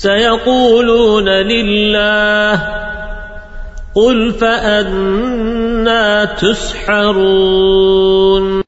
سيقولون لله قل فأنا تسحرون